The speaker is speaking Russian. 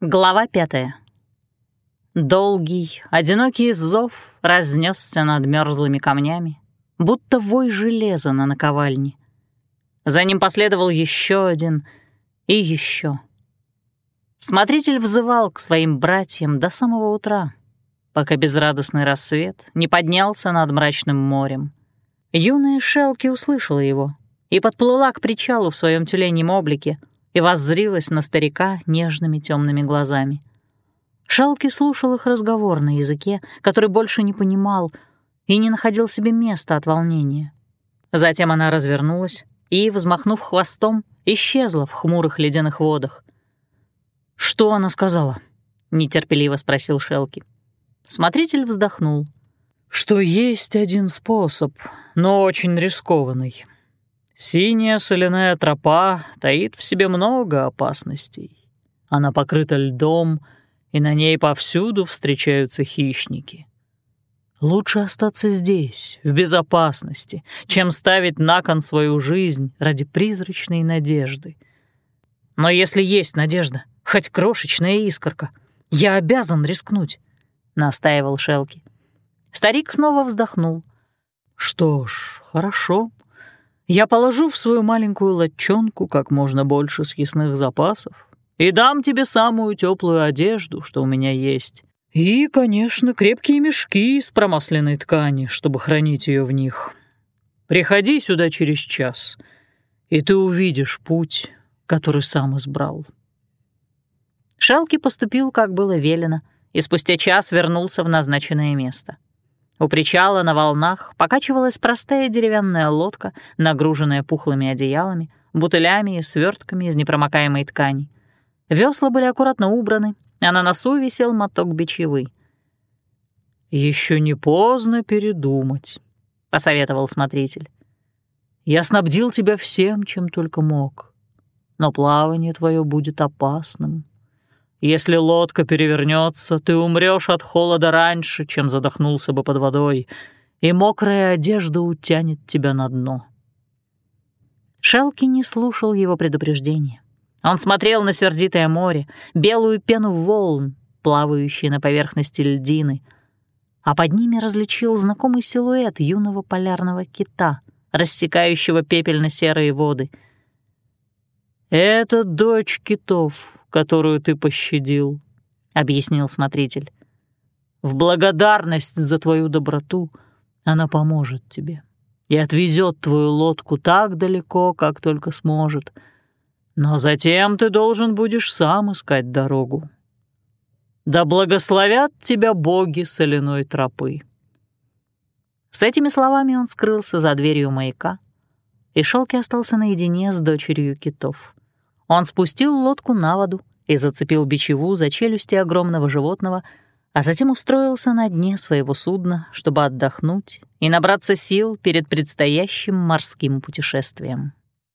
Глава пятая. Долгий, одинокий зов разнесся над мерзлыми камнями, будто вой железа на наковальне. За ним последовал еще один и еще. Смотритель взывал к своим братьям до самого утра, пока безрадостный рассвет не поднялся над мрачным морем. Юная Шелки услышала его и подплыла к причалу в своем тюленем облике — и воззрилась на старика нежными темными глазами. Шалки слушал их разговор на языке, который больше не понимал и не находил себе места от волнения. Затем она развернулась и, взмахнув хвостом, исчезла в хмурых ледяных водах. «Что она сказала?» — нетерпеливо спросил Шелки. Смотритель вздохнул. «Что есть один способ, но очень рискованный. Синяя соляная тропа таит в себе много опасностей. Она покрыта льдом, и на ней повсюду встречаются хищники. Лучше остаться здесь, в безопасности, чем ставить на кон свою жизнь ради призрачной надежды. Но если есть надежда, хоть крошечная искорка, я обязан рискнуть, — настаивал Шелки. Старик снова вздохнул. «Что ж, хорошо», я положу в свою маленькую лодчонку как можно больше съестных запасов и дам тебе самую теплую одежду, что у меня есть. И, конечно, крепкие мешки из промасленной ткани, чтобы хранить ее в них. Приходи сюда через час, и ты увидишь путь, который сам избрал». Шелки поступил, как было велено, и спустя час вернулся в назначенное место — у причала на волнах покачивалась простая деревянная лодка, нагруженная пухлыми одеялами, бутылями и свертками из непромокаемой ткани. Весла были аккуратно убраны, а на носу висел моток бичевы. Еще не поздно передумать», — посоветовал смотритель. «Я снабдил тебя всем, чем только мог, но плавание твое будет опасным. Если лодка перевернется, ты умрешь от холода раньше, чем задохнулся бы под водой, и мокрая одежда утянет тебя на дно». Шелки не слушал его предупреждения. Он смотрел на сердитое море, белую пену волн, плавающие на поверхности льдины, а под ними различил знакомый силуэт юного полярного кита, рассекающего пепельно-серые воды. «Это дочь китов», которую ты пощадил», — объяснил смотритель. «В благодарность за твою доброту она поможет тебе и отвезет твою лодку так далеко, как только сможет. Но затем ты должен будешь сам искать дорогу. Да благословят тебя боги соляной тропы». С этими словами он скрылся за дверью маяка, и Шелки остался наедине с дочерью китов. Он спустил лодку на воду и зацепил бичеву за челюсти огромного животного, а затем устроился на дне своего судна, чтобы отдохнуть и набраться сил перед предстоящим морским путешествием.